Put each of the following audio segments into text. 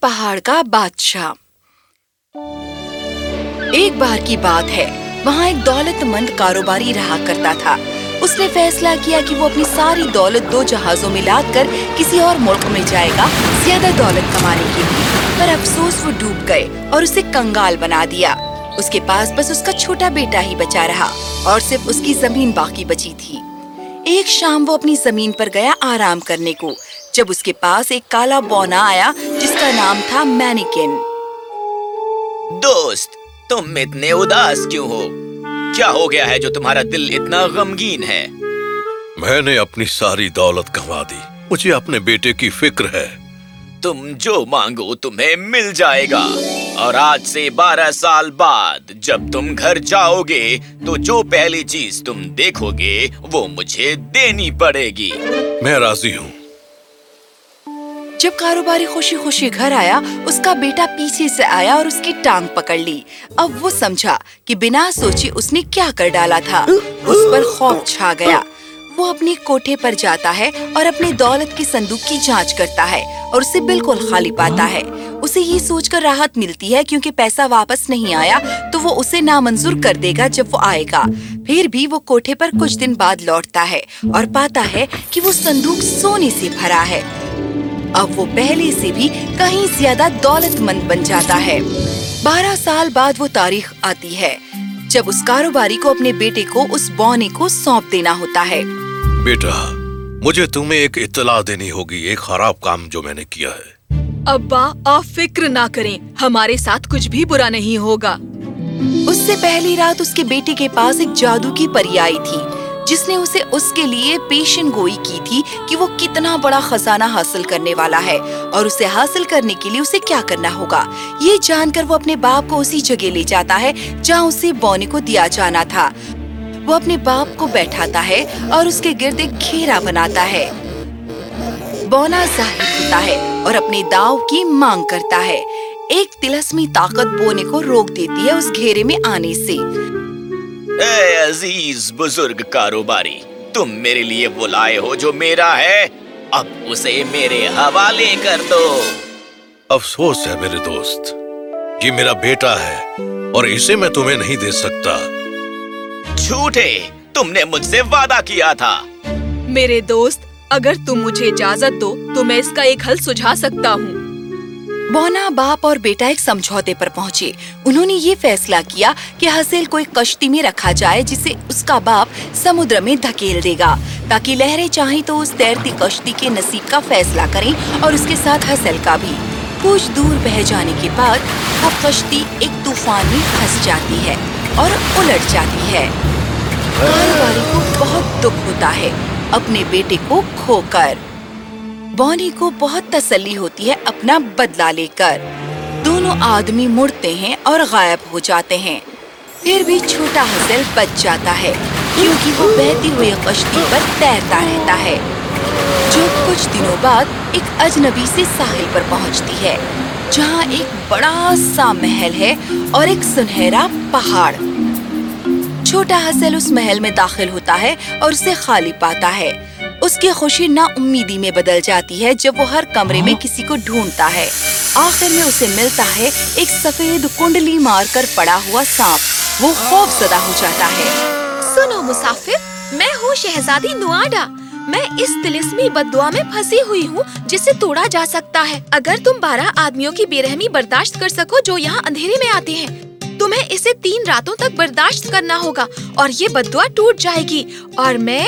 پہاڑ کا بادشاہ۔ ایک بار کی بات ہے، وہاں ایک دولت مند کاروباری رہا کرتا تھا۔ اس نے فیصلہ کیا کہ وہ اپنی ساری دولت دو جہازوں میں لاد کر کسی اور ملک میں جائے گا زیادہ دولت کمانے کے لیے۔ پر افسوس وہ ڈوب گئے اور اسے کنگال بنا دیا۔ اس کے پاس بس اس کا چھوٹا بیٹا ہی بچا رہا اور صرف اس کی زمین باقی بچی تھی۔ ایک شام وہ اپنی زمین پر گیا آرام کرنے کو۔ جب اس کے پاس ایک کالا بونا آیا جس کا نام تھا مینیکن۔ دوست تم اتنے اداس کیوں ہو؟ کیا ہو گیا ہے جو تمہارا دل اتنا غمگین ہے؟ میں نے اپنی ساری دولت کما دی۔ مجھے اپنے بیٹے کی فکر ہے۔ تم جو مانگو تمہیں مل جائے گا۔ اور آج سے بارہ سال بعد جب تم گھر جاؤ گے تو جو پہلی چیز تم دیکھو گے وہ مجھے دینی پڑے گی۔ میں راضی ہوں۔ جب کاروباری خوشی خوشی گھر آیا، اس کا بیٹا پیچھے سے آیا اور اس کی ٹانگ پکڑ لی۔ اب وہ سمجھا کہ بنا سوچی اس نے کیا کر ڈالا تھا۔ اس پر خوف چھا گیا۔ وہ اپنے کوٹھے پر جاتا ہے اور اپنے دولت کے صندوق کی جانچ کرتا ہے اور اسے بالکل خالی پاتا ہے۔ اسے یہ سوچ کر راحت ملتی ہے کیونکہ پیسہ واپس نہیں آیا تو وہ اسے نامنظور کر دے گا جب وہ آئے گا۔ پھر بھی وہ کوٹھے پر کچھ دن بعد لوٹتا ہے اور پاتا ہے کہ وہ صندوق سونے سے بھرا ہے۔ اب وہ پہلے سے بھی کہیں زیادہ دولت مند بن جاتا ہے۔ بارہ سال بعد وہ تاریخ آتی ہے جب اس کاروباری کو اپنے بیٹے کو اس بونے کو سونپ دینا ہوتا ہے۔ بیٹا مجھے تمہیں ایک اطلاع دینی ہوگی ایک خراب کام جو میں نے کیا ہے۔ ابا آپ فکر نہ کریں ہمارے ساتھ کچھ بھی برا نہیں ہوگا۔ اس سے پہلی رات اس کے بیٹے کے پاس ایک جادو کی پری آئی تھی۔ جس نے اسے اس کے لیے پیشن گوئی کی تھی کہ وہ کتنا بڑا خزانہ حاصل کرنے والا ہے اور اسے حاصل کرنے کے لیے اسے کیا کرنا ہوگا؟ یہ جان کر وہ اپنے باپ کو اسی جگہ لے جاتا ہے جہاں اسے بونے کو دیا جانا تھا۔ وہ اپنے باپ کو بیٹھاتا ہے اور اس کے گرد ایک گھیرا بناتا ہے۔ بونا ظاہر ہوتا ہے اور اپنے داؤ کی مانگ کرتا ہے۔ ایک تلسمی طاقت بونے کو روک دیتی ہے اس گھیرے میں آنے سے۔ اے عزیز بزرگ کاروباری تم میرے لیے وہ لائے ہو جو میرا ہے۔ اب اسے میرے حوالے کر دو۔ افسوس ہے میرے دوست یہ میرا بیٹا ہے اور اسے میں تمہیں نہیں دے سکتا۔ جھوٹے تم نے مجھ سے وعدہ کیا تھا۔ میرے دوست اگر تم مجھے اجازت دو تو میں اس کا ایک حل سجھا سکتا ہوں۔ بونا باپ اور بیٹا ایک سمجھوتے پر پہنچے۔ انہوں نے یہ فیصلہ کیا کہ حسیل کو ایک کشتی میں رکھا جائے جسے اس کا باپ سمندر میں دھکیل دے گا، تاکہ لہریں چاہیں تو اس تیرتی کشتی کے نصیب کا فیصلہ کریں اور اس کے ساتھ حسیل کا بھی۔ کچھ دور بہ جانے کے بعد وہ کشتی ایک طوفان میں پھنس جاتی ہے اور الٹ جاتی ہے۔ کاروباری کو بہت دکھ ہوتا ہے، اپنے بیٹے کو کھو کر۔ بونی کو بہت تسلی ہوتی ہے اپنا بدلہ لے کر۔ دونوں آدمی مڑتے ہیں اور غائب ہو جاتے ہیں۔ پھر بھی چھوٹا حسل بچ جاتا ہے، کیونکہ وہ بہتی ہوئی کشتی پر تیرتا رہتا ہے۔ جو کچھ دنوں بعد ایک اجنبی سے ساحل پر پہنچتی ہے، جہاں ایک بڑا سا محل ہے اور ایک سنہرا پہاڑ۔ چھوٹا حسل اس محل میں داخل ہوتا ہے اور اسے خالی پاتا ہے۔ اس کی خوشی نا امیدی میں بدل جاتی ہے جب وہ ہر کمرے میں کسی کو ڈھونڈتا ہے۔ آخر میں اسے ملتا ہے ایک سفید کنڈلی مار کر پڑا ہوا سانپ۔ وہ خوف زدہ ہو جاتا ہے۔ سنو مسافر، میں ہوں شہزادی نواڈا میں اس تلسمی بدعا میں پھنسی ہوئی ہوں جسے توڑا جا سکتا ہے۔ اگر تم بارہ آدمیوں کی بے رحمی برداشت کر سکو جو یہاں اندھیرے میں آتے ہیں، تمہیں اسے تین راتوں تک برداشت کرنا ہوگا اور یہ بدعا ٹوٹ جائے گی۔ اور میں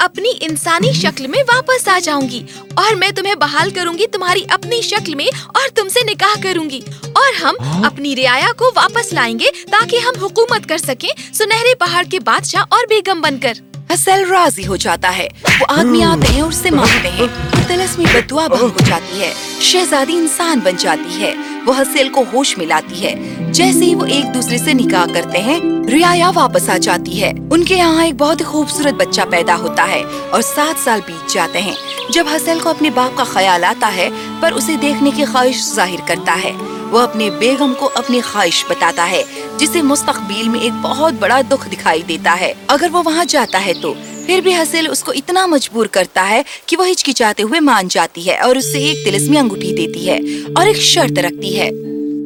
اپنی انسانی شکل میں واپس آ جاؤں گی اور میں تمہیں بحال کروں گی تمہاری اپنی شکل میں اور تم سے نکاح کروں گی اور ہم اپنی رعایا کو واپس لائیں گے تاکہ ہم حکومت کر سکیں سنہرے پہاڑ کے بادشاہ اور بیگم بن کر۔ حسل راضی ہو جاتا ہے۔ وہ آدمی آتے ہیں اور اسے مانگتے ہیں۔ تلسمی بدعا بند ہو جاتی ہے۔ شہزادی انسان بن جاتی ہے۔ وہ حسیل کو ہوش میں لاتی ہے۔ جیسے ہی وہ ایک دوسرے سے نکاح کرتے ہیں رعایا واپس آ جاتی ہے۔ ان کے یہاں ایک بہت ہی خوبصورت بچہ پیدا ہوتا ہے اور سات سال بیت جاتے ہیں۔ جب حسل کو اپنے باپ کا خیال آتا ہے، پر اسے دیکھنے کی خواہش ظاہر کرتا ہے۔ وہ اپنے بیگم کو اپنی خواہش بتاتا ہے، جسے مستقبل میں ایک بہت بڑا دکھ دکھائی دیتا ہے۔ اگر وہ وہاں جاتا ہے تو پھر بھی حسل اس کو اتنا مجبور کرتا ہے کہ وہ ہچکچاتے ہوئے مان جاتی ہے اور اس سے ایک تلسمی انگوٹھی دیتی ہے اور ایک شرط رکھتی ہے۔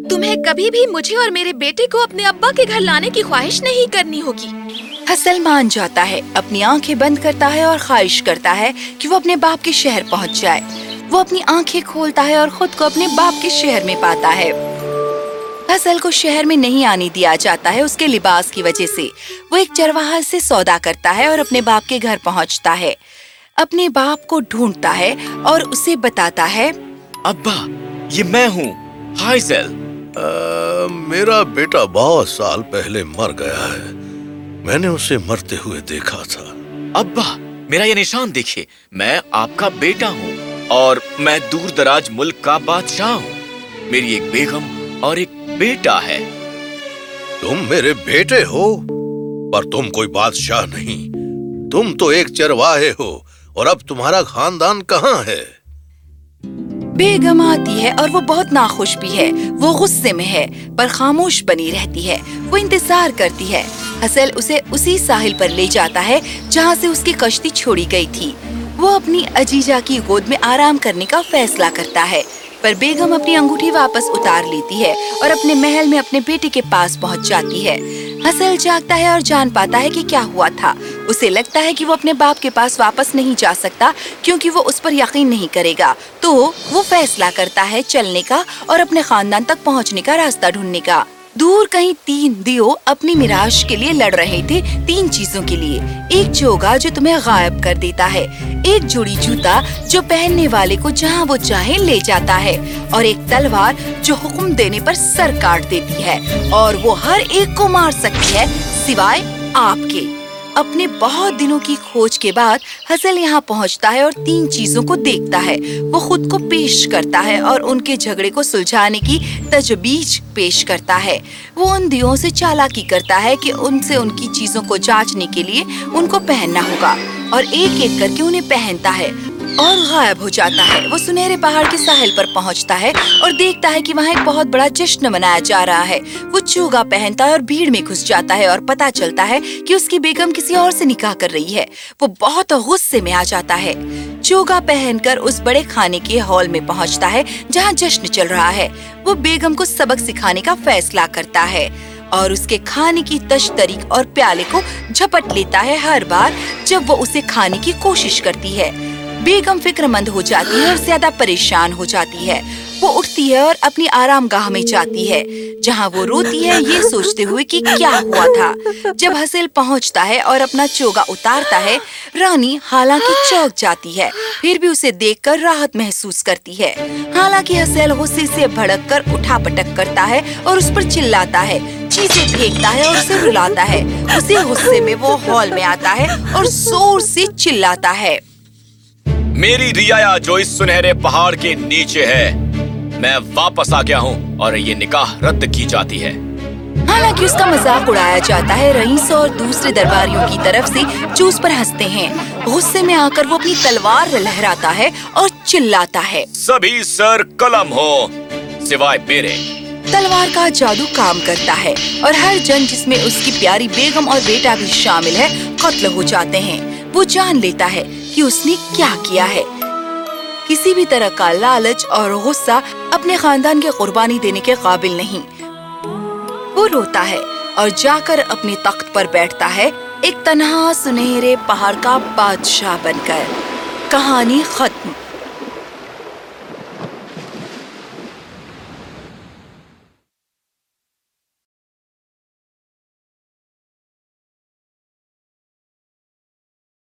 تمہیں کبھی بھی مجھے اور میرے بیٹے کو اپنے ابا کے گھر لانے کی خواہش نہیں کرنی ہوگی۔ حسل مان جاتا ہے اپنی آنکھیں بند کرتا ہے اور خواہش کرتا ہے کہ وہ اپنے باپ کے شہر پہنچ جائے۔ وہ اپنی آنکھیں کھولتا ہے اور خود کو اپنے باپ کے شہر میں پاتا ہے۔ حسل کو شہر میں نہیں آنے دیا جاتا ہے اس کے لباس کی وجہ سے۔ وہ ایک چرواہا سے سودا کرتا ہے اور اپنے باپ کے گھر پہنچتا ہے۔ اپنے باپ کو ڈھونڈتا ہے اور اسے بتاتا ہے ابا یہ میں ہوں۔ ہائزل میرا بیٹا بہت سال پہلے مر گیا ہے۔ میں نے اسے مرتے ہوئے دیکھا تھا۔ ابا میرا یہ نشان دیکھیے۔ میں آپ کا بیٹا ہوں اور میں دور دراز ملک کا بادشاہ ہوں۔ میری ایک بیگم اور ایک بیٹا ہے۔ تم میرے بیٹے ہو پر تم کوئی بادشاہ نہیں۔ تم تو ایک چرواہے ہو اور اب تمہارا خاندان کہاں ہے؟ بیگم آتی ہے اور وہ بہت ناخوش بھی ہے۔ وہ غصے میں ہے پر خاموش بنی رہتی ہے۔ وہ انتظار کرتی ہے۔ حسل اسے اسی ساحل پر لے جاتا ہے جہاں سے اس کی کشتی چھوڑی گئی تھی۔ وہ اپنی اجیجا کی گود میں آرام کرنے کا فیصلہ کرتا ہے۔ پر بیگم اپنی انگوٹھی واپس اتار لیتی ہے اور اپنے محل میں اپنے بیٹے کے پاس پہنچ جاتی ہے۔ حسل جاگتا ہے اور جان پاتا ہے کہ کیا ہوا تھا۔ اسے لگتا ہے کہ وہ اپنے باپ کے پاس واپس نہیں جا سکتا کیونکہ وہ اس پر یقین نہیں کرے گا۔ تو وہ فیصلہ کرتا ہے چلنے کا اور اپنے خاندان تک پہنچنے کا راستہ ڈھونڈنے کا۔ دور کہیں تین دیو اپنی میراش کے لیے لڑ رہے تھے تین چیزوں کے لیے۔ ایک چوگا جو تمہیں غائب کر دیتا ہے، ایک جوڑی جوتا جو پہننے والے کو جہاں وہ چاہے لے جاتا ہے، اور ایک تلوار جو حکم دینے پر سر کاٹ دیتی ہے، اور وہ ہر ایک کو مار سکتی ہے سوائے آپ کے۔ اپنے بہت دنوں کی کھوج کے بعد ہزل یہاں پہنچتا ہے اور تین چیزوں کو دیکھتا ہے۔ وہ خود کو پیش کرتا ہے اور ان کے جھگڑے کو سلجھانے کی تجویز پیش کرتا ہے۔ وہ ان دیوں سے چالاکی کرتا ہے کہ ان سے ان کی چیزوں کو جانچنے کے لیے ان کو پہننا ہوگا اور ایک ایک کر کے انہیں پہنتا ہے۔ اور غائب ہو جاتا ہے۔ وہ سنہرے پہاڑ کے ساحل پر پہنچتا ہے اور دیکھتا ہے کہ وہاں ایک بہت بڑا جشن منایا جا رہا ہے۔ وہ چوگا پہنتا ہے اور بھیڑ میں گھس جاتا ہے اور پتا چلتا ہے کہ اس کی بیگم کسی اور سے نکاح کر رہی ہے۔ وہ بہت غصے میں آ جاتا ہے۔ چوگا پہن کر اس بڑے کھانے کے ہال میں پہنچتا ہے جہاں جشن چل رہا ہے۔ وہ بیگم کو سبق سکھانے کا فیصلہ کرتا ہے اور اس کے کھانے کی تشتری اور پیالے کو جھپٹ لیتا ہے ہر بار جب وہ اسے کھانے کی کوشش کرتی ہے۔ بیگم فکر مند ہو جاتی ہے اور زیادہ پریشان ہو جاتی ہے۔ وہ اٹھتی ہے اور اپنی آرام گاہ میں جاتی ہے۔ جہاں وہ روتی ہے، یہ سوچتے ہوئے کہ کیا ہوا تھا۔ جب حسل پہنچتا ہے اور اپنا چوگا اتارتا ہے، رانی حالانکہ چوک جاتی ہے۔ پھر بھی اسے دیکھ کر راحت محسوس کرتی ہے۔ حالانکہ حسل غصے سے بھڑک کر اٹھا پٹک کرتا ہے اور اس پر چلاتا ہے۔ چیزیں پھینکتا ہے اور اسے رلاتا ہے۔ اسی غصے میں وہ ہال میں آتا ہے اور زور سے چلاتا ہے۔ میری ریا جو اس سنہرے پہاڑ کے نیچے ہے میں واپس آ گیا ہوں اور یہ نکاح رد کی جاتی ہے۔ حالانکہ اس کا مذاق اڑایا جاتا ہے رئیس اور دوسرے درباریوں کی طرف سے جو اس پر ہنستے ہیں۔ غصے میں آ کر وہ اپنی تلوار لہراتا ہے اور چلاتا ہے۔ سبھی سر قلم ہو سوائے میرے۔ تلوار کا جادو کام کرتا ہے اور ہر جن جس میں اس کی پیاری بیگم اور بیٹا بھی شامل ہے قتل ہو جاتے ہیں۔ وہ جان لیتا ہے کہ اس نے کیا کیا ہے۔ کسی بھی طرح کا لالچ اور غصہ اپنے خاندان کے قربانی دینے کے قابل نہیں۔ وہ روتا ہے اور جا کر اپنے تخت پر بیٹھتا ہے۔ ایک تنہا سنہرے پہاڑ کا بادشاہ بن کر۔ کہانی ختم۔